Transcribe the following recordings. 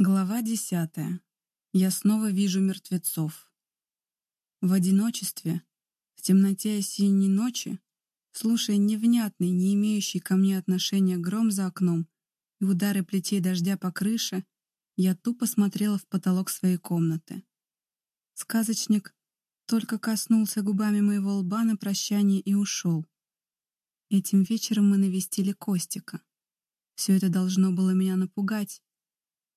Глава десятая. Я снова вижу мертвецов. В одиночестве, в темноте осенней ночи, слушая невнятный, не имеющий ко мне отношения гром за окном и удары плетей дождя по крыше, я тупо смотрела в потолок своей комнаты. Сказочник только коснулся губами моего лба на прощание и ушел. Этим вечером мы навестили Костика. Все это должно было меня напугать,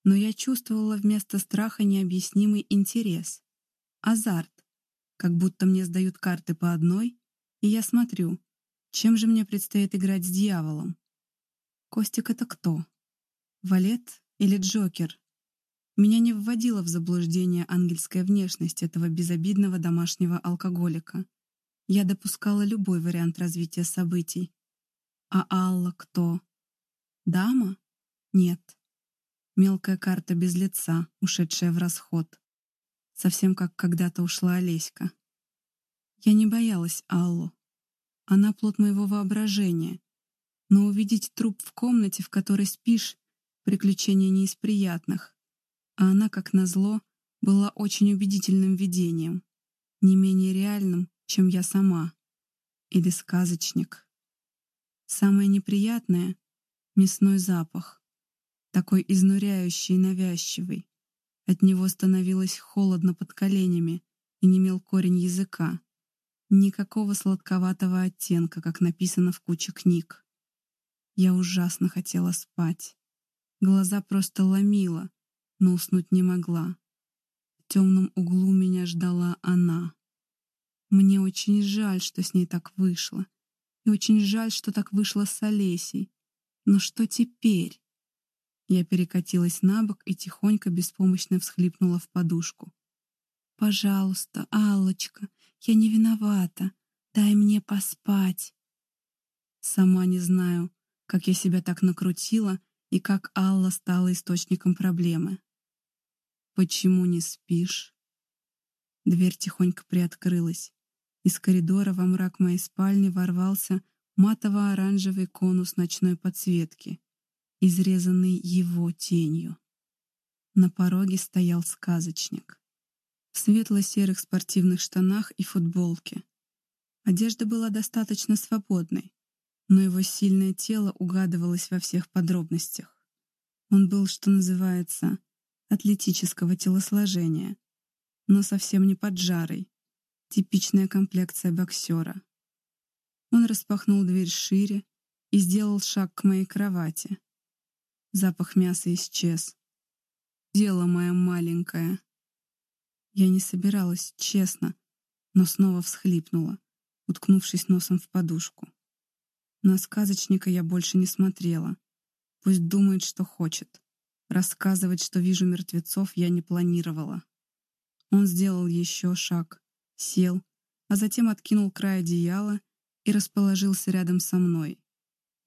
но я чувствовала вместо страха необъяснимый интерес. Азарт. Как будто мне сдают карты по одной, и я смотрю, чем же мне предстоит играть с дьяволом. Костик — это кто? Валет или Джокер? Меня не вводила в заблуждение ангельская внешность этого безобидного домашнего алкоголика. Я допускала любой вариант развития событий. А Алла кто? Дама? Нет. Мелкая карта без лица, ушедшая в расход. Совсем как когда-то ушла Олеська. Я не боялась Аллу. Она плод моего воображения. Но увидеть труп в комнате, в которой спишь, приключение не из приятных. А она, как назло, была очень убедительным видением. Не менее реальным, чем я сама. Или сказочник. Самое неприятное — мясной запах такой изнуряющий и навязчивый. От него становилось холодно под коленями и немел корень языка. Никакого сладковатого оттенка, как написано в куче книг. Я ужасно хотела спать. Глаза просто ломила, но уснуть не могла. В темном углу меня ждала она. Мне очень жаль, что с ней так вышло. И очень жаль, что так вышло с Олесей. Но что теперь? Я перекатилась на бок и тихонько беспомощно всхлипнула в подушку. «Пожалуйста, Аллочка, я не виновата. Дай мне поспать». Сама не знаю, как я себя так накрутила и как Алла стала источником проблемы. «Почему не спишь?» Дверь тихонько приоткрылась. Из коридора во мрак моей спальни ворвался матово-оранжевый конус ночной подсветки изрезанный его тенью. На пороге стоял сказочник. В светло-серых спортивных штанах и футболке. Одежда была достаточно свободной, но его сильное тело угадывалось во всех подробностях. Он был, что называется, атлетического телосложения, но совсем не поджарый, типичная комплекция боксера. Он распахнул дверь шире и сделал шаг к моей кровати, Запах мяса исчез. Дело мое маленькое. Я не собиралась, честно, но снова всхлипнула, уткнувшись носом в подушку. На сказочника я больше не смотрела. Пусть думает, что хочет. Рассказывать, что вижу мертвецов, я не планировала. Он сделал еще шаг, сел, а затем откинул край одеяла и расположился рядом со мной.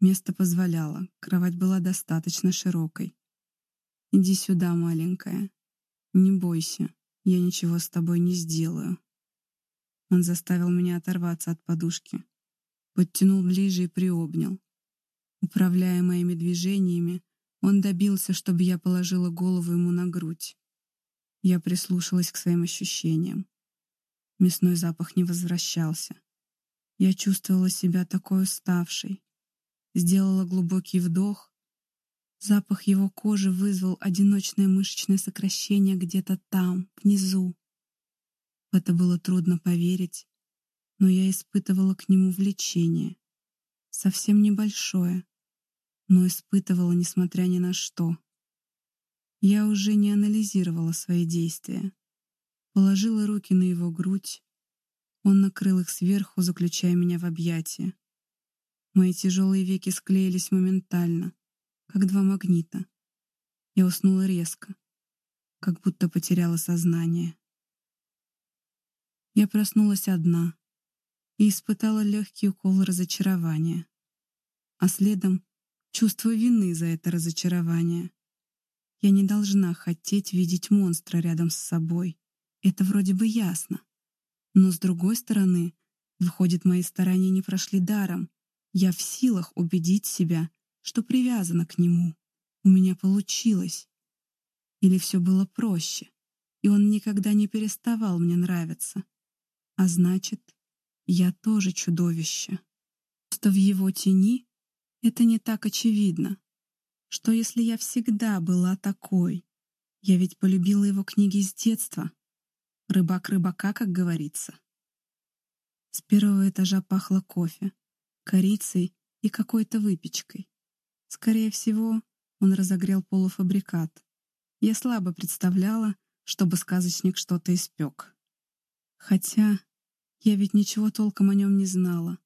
Место позволяло, кровать была достаточно широкой. «Иди сюда, маленькая. Не бойся, я ничего с тобой не сделаю». Он заставил меня оторваться от подушки, подтянул ближе и приобнял. Управляя моими движениями, он добился, чтобы я положила голову ему на грудь. Я прислушалась к своим ощущениям. Мясной запах не возвращался. Я чувствовала себя такой уставшей, Сделала глубокий вдох. Запах его кожи вызвал одиночное мышечное сокращение где-то там, внизу. В это было трудно поверить, но я испытывала к нему влечение. Совсем небольшое, но испытывала, несмотря ни на что. Я уже не анализировала свои действия. Положила руки на его грудь. Он накрыл их сверху, заключая меня в объятия. Мои тяжелые веки склеились моментально, как два магнита. Я уснула резко, как будто потеряла сознание. Я проснулась одна и испытала легкий укол разочарования, а следом чувство вины за это разочарование. Я не должна хотеть видеть монстра рядом с собой. Это вроде бы ясно. Но с другой стороны, выходит, мои старания не прошли даром. Я в силах убедить себя, что привязана к нему. У меня получилось. Или все было проще, и он никогда не переставал мне нравиться. А значит, я тоже чудовище. Просто в его тени это не так очевидно. Что если я всегда была такой? Я ведь полюбила его книги с детства. Рыбак рыбака, как говорится. С первого этажа пахло кофе, корицей и какой-то выпечкой. Скорее всего, он разогрел полуфабрикат. Я слабо представляла, чтобы сказочник что-то испек. Хотя я ведь ничего толком о нем не знала.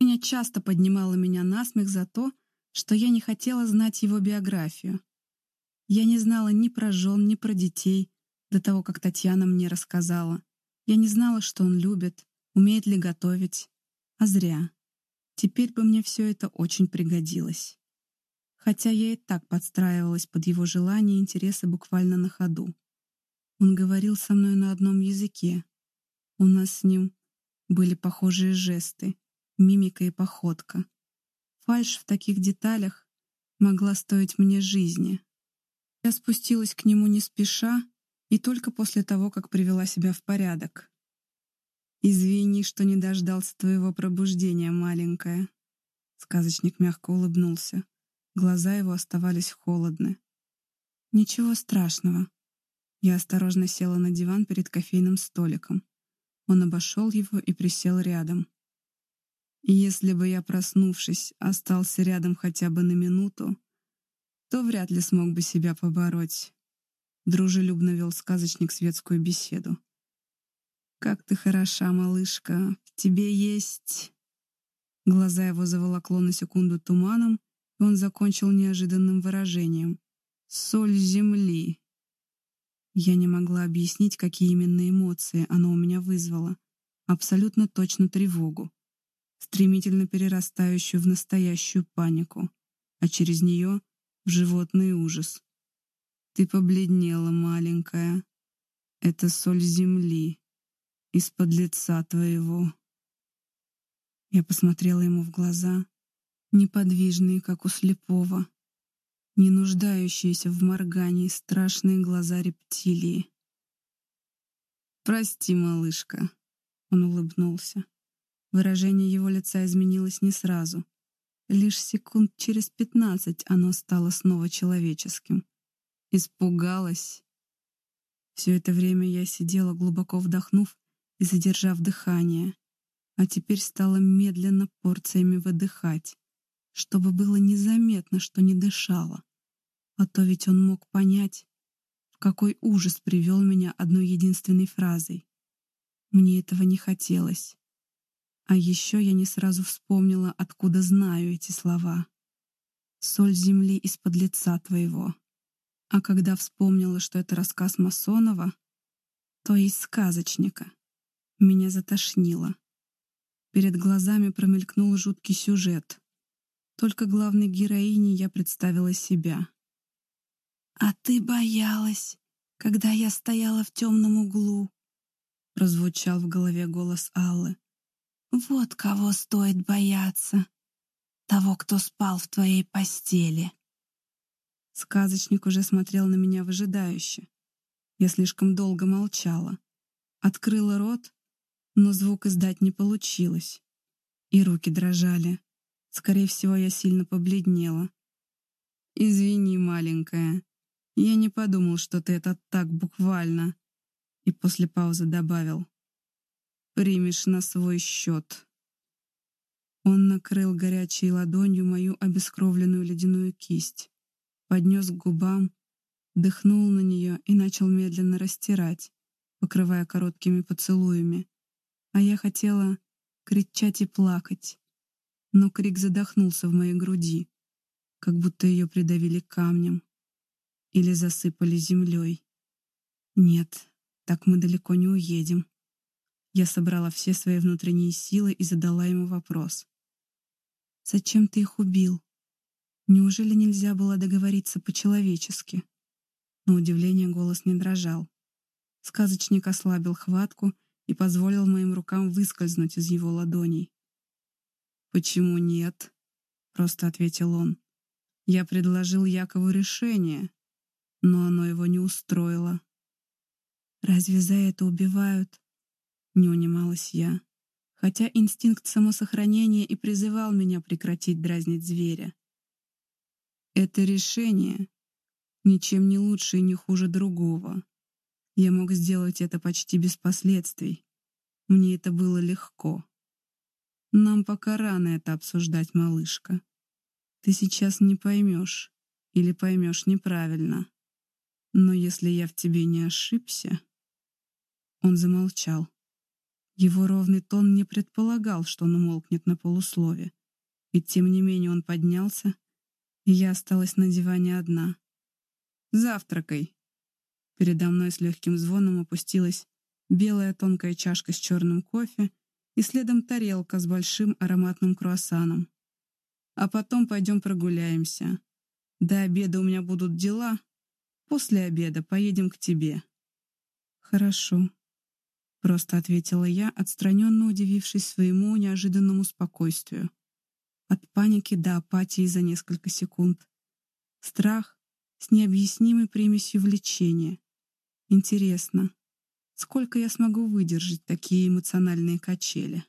Меня часто поднимало меня на смех за то, что я не хотела знать его биографию. Я не знала ни про жен, ни про детей, до того, как Татьяна мне рассказала. Я не знала, что он любит, умеет ли готовить. А зря. Теперь бы мне все это очень пригодилось. Хотя я и так подстраивалась под его желания и интересы буквально на ходу. Он говорил со мной на одном языке. У нас с ним были похожие жесты, мимика и походка. Фальшь в таких деталях могла стоить мне жизни. Я спустилась к нему не спеша и только после того, как привела себя в порядок. «Извини, что не дождался твоего пробуждения, маленькая». Сказочник мягко улыбнулся. Глаза его оставались холодны. «Ничего страшного». Я осторожно села на диван перед кофейным столиком. Он обошел его и присел рядом. Если бы я, проснувшись, остался рядом хотя бы на минуту, то вряд ли смог бы себя побороть. Дружелюбно вел сказочник светскую беседу. «Как ты хороша, малышка! В тебе есть...» Глаза его заволокло на секунду туманом, и он закончил неожиданным выражением. «Соль земли!» Я не могла объяснить, какие именно эмоции оно у меня вызвало. Абсолютно точно тревогу, стремительно перерастающую в настоящую панику, а через нее — в животный ужас. Ты побледнела, маленькая. Это соль земли из-под лица твоего. Я посмотрела ему в глаза, неподвижные, как у слепого, не нуждающиеся в моргании страшные глаза рептилии. «Прости, малышка», — он улыбнулся. Выражение его лица изменилось не сразу. Лишь секунд через пятнадцать оно стало снова человеческим. Испугалась. Все это время я сидела, глубоко вдохнув и задержав дыхание, а теперь стала медленно порциями выдыхать, чтобы было незаметно, что не дышала. А то ведь он мог понять, в какой ужас привел меня одной единственной фразой. Мне этого не хотелось. А еще я не сразу вспомнила, откуда знаю эти слова. «Соль земли из-под лица твоего». А когда вспомнила, что это рассказ Масонова, то есть сказочника, меня затошнило. Перед глазами промелькнул жуткий сюжет. Только главной героиней я представила себя. «А ты боялась, когда я стояла в темном углу», — прозвучал в голове голос Аллы. «Вот кого стоит бояться. Того, кто спал в твоей постели». Сказочник уже смотрел на меня выжидающе. Я слишком долго молчала. Открыла рот, но звук издать не получилось. И руки дрожали. Скорее всего, я сильно побледнела. «Извини, маленькая. Я не подумал, что ты это так буквально». И после паузы добавил. «Примешь на свой счет». Он накрыл горячей ладонью мою обескровленную ледяную кисть поднес к губам, дыхнул на нее и начал медленно растирать, покрывая короткими поцелуями. А я хотела кричать и плакать, но крик задохнулся в моей груди, как будто ее придавили камнем или засыпали землей. Нет, так мы далеко не уедем. Я собрала все свои внутренние силы и задала ему вопрос. «Зачем ты их убил?» Неужели нельзя было договориться по-человечески? На удивление голос не дрожал. Сказочник ослабил хватку и позволил моим рукам выскользнуть из его ладоней. «Почему нет?» — просто ответил он. «Я предложил Якову решение. но оно его не устроило. «Разве за это убивают?» — не унималась я, хотя инстинкт самосохранения и призывал меня прекратить дразнить зверя. Это решение ничем не лучше и не хуже другого. Я мог сделать это почти без последствий. Мне это было легко. Нам пока рано это обсуждать, малышка. Ты сейчас не поймешь или поймешь неправильно. Но если я в тебе не ошибся... Он замолчал. Его ровный тон не предполагал, что он умолкнет на полуслове. Ведь тем не менее он поднялся, и я осталась на диване одна. «Завтракай!» Передо мной с легким звоном опустилась белая тонкая чашка с черным кофе и следом тарелка с большим ароматным круассаном. А потом пойдем прогуляемся. До обеда у меня будут дела. После обеда поедем к тебе. Хорошо. Просто ответила я, отстраненно удивившись своему неожиданному спокойствию. От паники до апатии за несколько секунд. Страх с необъяснимой примесью влечения. Интересно, сколько я смогу выдержать такие эмоциональные качели?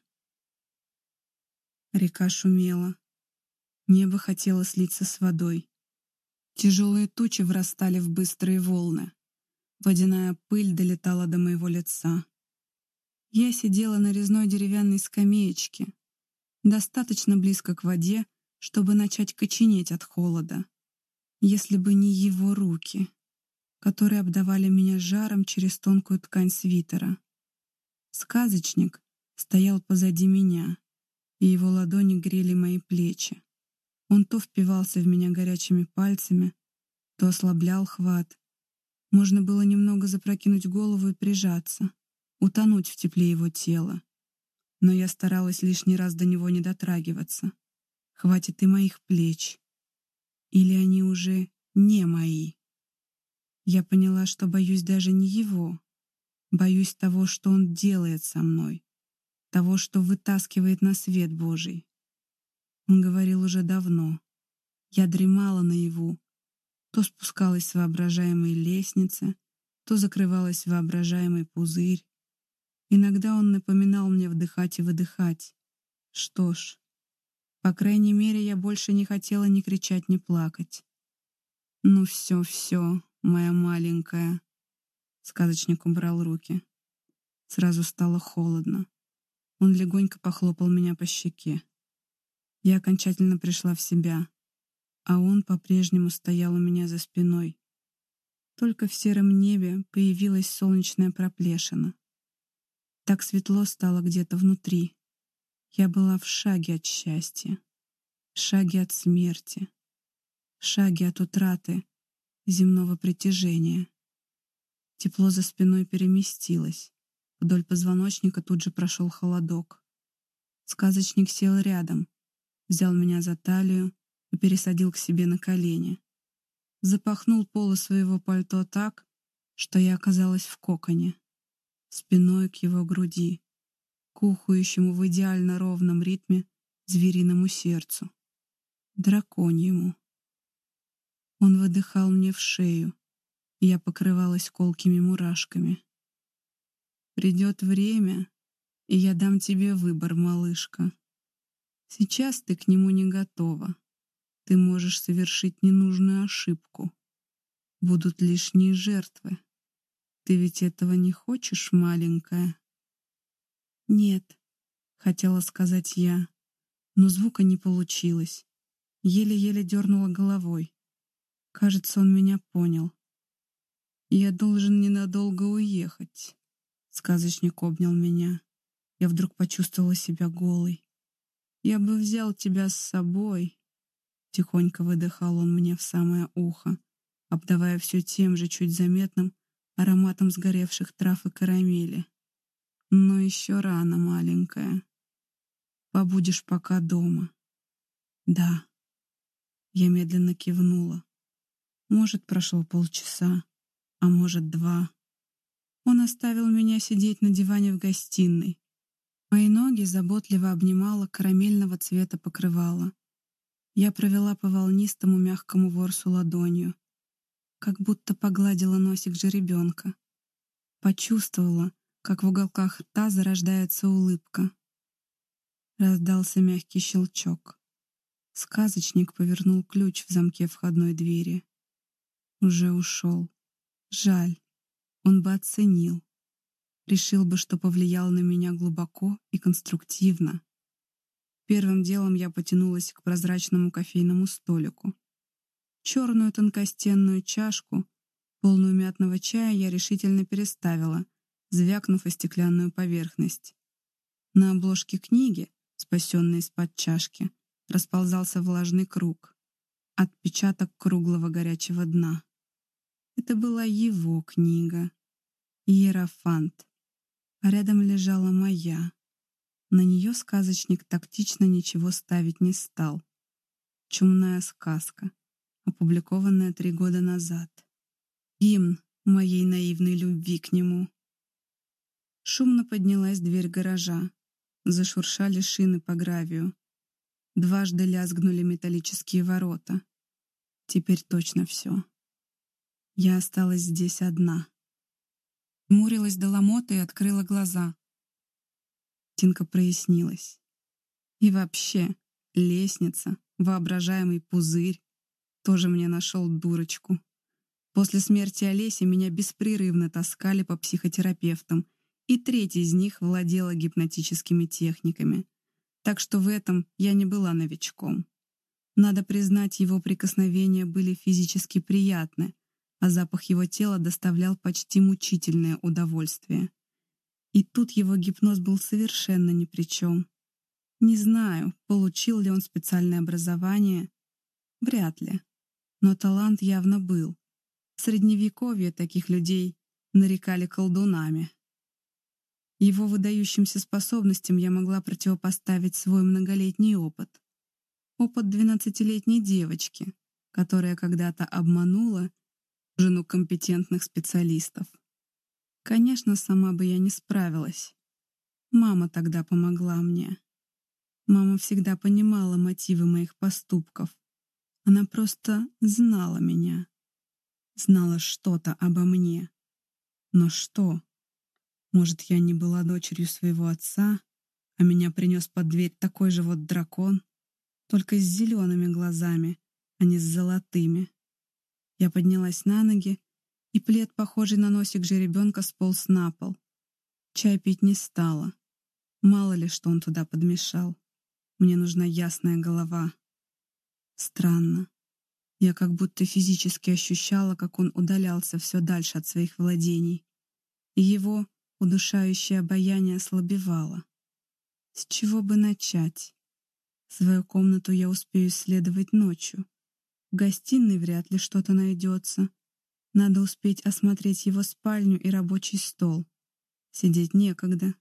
Река шумела. Небо хотело слиться с водой. Тяжелые тучи врастали в быстрые волны. Водяная пыль долетала до моего лица. Я сидела на резной деревянной скамеечке, достаточно близко к воде, чтобы начать коченеть от холода. Если бы не его руки, которые обдавали меня жаром через тонкую ткань свитера. Сказочник стоял позади меня, и его ладони грели мои плечи. Он то впивался в меня горячими пальцами, то ослаблял хват. Можно было немного запрокинуть голову и прижаться утонуть в тепле его тела. Но я старалась лишний раз до него не дотрагиваться. Хватит и моих плеч. Или они уже не мои. Я поняла, что боюсь даже не его. Боюсь того, что он делает со мной. Того, что вытаскивает на свет Божий. Он говорил уже давно. Я дремала наяву. То спускалась с воображаемой лестницы, то закрывалась воображаемый пузырь, Иногда он напоминал мне вдыхать и выдыхать. Что ж, по крайней мере, я больше не хотела ни кричать, ни плакать. «Ну все, все, моя маленькая», — сказочник убрал руки. Сразу стало холодно. Он легонько похлопал меня по щеке. Я окончательно пришла в себя, а он по-прежнему стоял у меня за спиной. Только в сером небе появилась солнечная проплешина. Так светло стало где-то внутри. Я была в шаге от счастья, в шаге от смерти, в шаге от утраты земного притяжения. Тепло за спиной переместилось. Вдоль позвоночника тут же прошел холодок. Сказочник сел рядом, взял меня за талию и пересадил к себе на колени. Запахнул полы своего пальто так, что я оказалась в коконе спиной к его груди, к ухающему в идеально ровном ритме звериному сердцу, драконьему. Он выдыхал мне в шею, я покрывалась колкими мурашками. «Придет время, и я дам тебе выбор, малышка. Сейчас ты к нему не готова. Ты можешь совершить ненужную ошибку. Будут лишние жертвы. Ты ведь этого не хочешь, маленькая? Нет, хотела сказать я, но звука не получилось. Еле-еле дернула головой. Кажется, он меня понял. Я должен ненадолго уехать. Сказочник обнял меня. Я вдруг почувствовала себя голой. Я бы взял тебя с собой. Тихонько выдыхал он мне в самое ухо, обдавая все тем же чуть заметным ароматом сгоревших трав и карамели. Но еще рано, маленькая. Побудешь пока дома. Да. Я медленно кивнула. Может, прошло полчаса, а может, два. Он оставил меня сидеть на диване в гостиной. Мои ноги заботливо обнимала карамельного цвета покрывала. Я провела по волнистому мягкому ворсу ладонью. как будто погладила носик жеребенка. Почувствовала, как в уголках рта зарождается улыбка. Раздался мягкий щелчок. Сказочник повернул ключ в замке входной двери. Уже ушел. Жаль. Он бы оценил. Решил бы, что повлиял на меня глубоко и конструктивно. Первым делом я потянулась к прозрачному кофейному столику. Черную тонкостенную чашку, полную мятного чая, я решительно переставила, звякнув о стеклянную поверхность. На обложке книги спасенный из-под чашки, расползался влажный круг, отпечаток круглого горячего дна. Это была его книга, Иерофант, а рядом лежала моя. На нее сказочник тактично ничего ставить не стал. «Чумная сказка», опубликованная три года назад. Гимн моей наивной любви к нему. Шумно поднялась дверь гаража. Зашуршали шины по гравию. Дважды лязгнули металлические ворота. Теперь точно все. Я осталась здесь одна. Мурилась до ломота и открыла глаза. Тинка прояснилась. И вообще, лестница, воображаемый пузырь, тоже мне нашел дурочку. После смерти Олеси меня беспрерывно таскали по психотерапевтам — и треть из них владела гипнотическими техниками. Так что в этом я не была новичком. Надо признать, его прикосновения были физически приятны, а запах его тела доставлял почти мучительное удовольствие. И тут его гипноз был совершенно ни при чем. Не знаю, получил ли он специальное образование. Вряд ли. Но талант явно был. В Средневековье таких людей нарекали колдунами. Его выдающимся способностям я могла противопоставить свой многолетний опыт. Опыт двенадцатилетней девочки, которая когда-то обманула жену компетентных специалистов. Конечно, сама бы я не справилась. Мама тогда помогла мне. Мама всегда понимала мотивы моих поступков. Она просто знала меня. Знала что-то обо мне. Но что? Может, я не была дочерью своего отца, а меня принес под дверь такой же вот дракон, только с зелеными глазами, а не с золотыми. Я поднялась на ноги, и плед, похожий на носик жеребенка, сполз на пол. Чай пить не стала. Мало ли, что он туда подмешал. Мне нужна ясная голова. Странно. Я как будто физически ощущала, как он удалялся все дальше от своих владений. И его Удушающее обаяние ослабевало. С чего бы начать? Свою комнату я успею исследовать ночью. В гостиной вряд ли что-то найдется. Надо успеть осмотреть его спальню и рабочий стол. Сидеть некогда.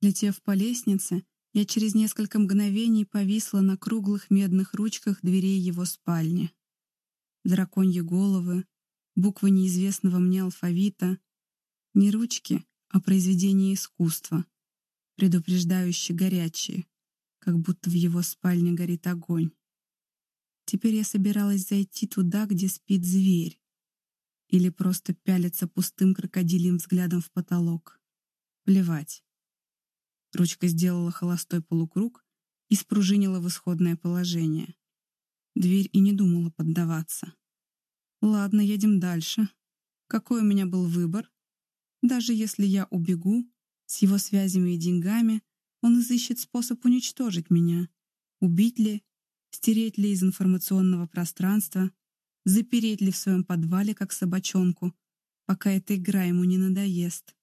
Летев по лестнице, я через несколько мгновений повисла на круглых медных ручках дверей его спальни. Драконьи головы, буквы неизвестного мне алфавита. Не ручки, о произведении искусства, предупреждающие горячие, как будто в его спальне горит огонь. Теперь я собиралась зайти туда, где спит зверь, или просто пялиться пустым крокодилием взглядом в потолок. Плевать. Ручка сделала холостой полукруг и спружинила в исходное положение. Дверь и не думала поддаваться. Ладно, едем дальше. Какой у меня был выбор? Даже если я убегу, с его связями и деньгами, он изыщет способ уничтожить меня. Убить ли, стереть ли из информационного пространства, запереть ли в своем подвале, как собачонку, пока эта игра ему не надоест.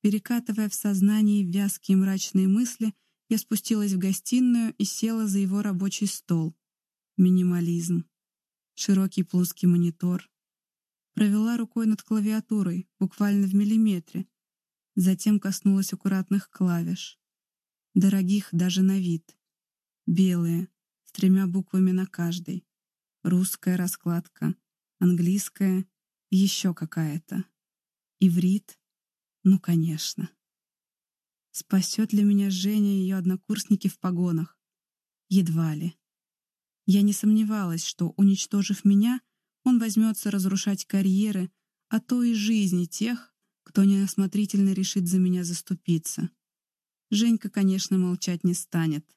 Перекатывая в сознании вязкие мрачные мысли, я спустилась в гостиную и села за его рабочий стол. Минимализм. Широкий плоский монитор, Провела рукой над клавиатурой, буквально в миллиметре. Затем коснулась аккуратных клавиш. Дорогих даже на вид. Белые, тремя буквами на каждой. Русская раскладка, английская, еще какая-то. Иврит? Ну, конечно. Спасет ли меня Женя и ее однокурсники в погонах? Едва ли. Я не сомневалась, что, уничтожив меня, он возьмется разрушать карьеры, а то и жизни тех, кто неосмотрительно решит за меня заступиться. Женька, конечно, молчать не станет.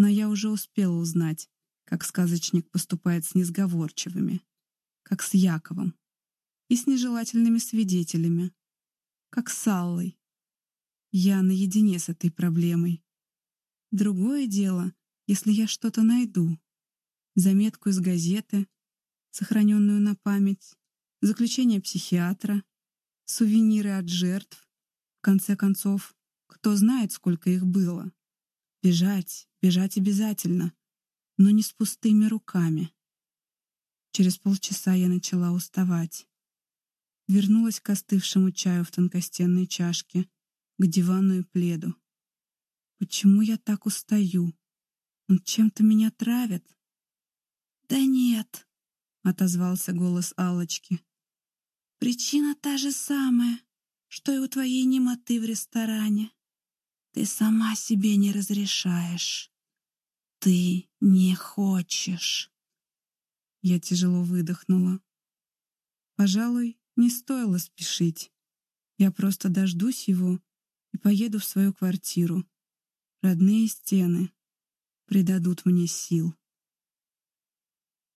Но я уже успела узнать, как сказочник поступает с несговорчивыми, как с Яковом и с нежелательными свидетелями, как с Аллой. Я наедине с этой проблемой. Другое дело, если я что-то найду. Заметку из газеты, сохраненную на память, заключение психиатра, сувениры от жертв. В конце концов, кто знает, сколько их было. Бежать, бежать обязательно, но не с пустыми руками. Через полчаса я начала уставать. Вернулась к остывшему чаю в тонкостенной чашке, к дивану и пледу. Почему я так устаю? Он чем-то меня травит? Да нет, отозвался голос Алочки. Причина та же самая, что и у твоей немоты в ресторане. Ты сама себе не разрешаешь. Ты не хочешь. Я тяжело выдохнула. Пожалуй, не стоило спешить. Я просто дождусь его и поеду в свою квартиру. Родные стены придадут мне сил.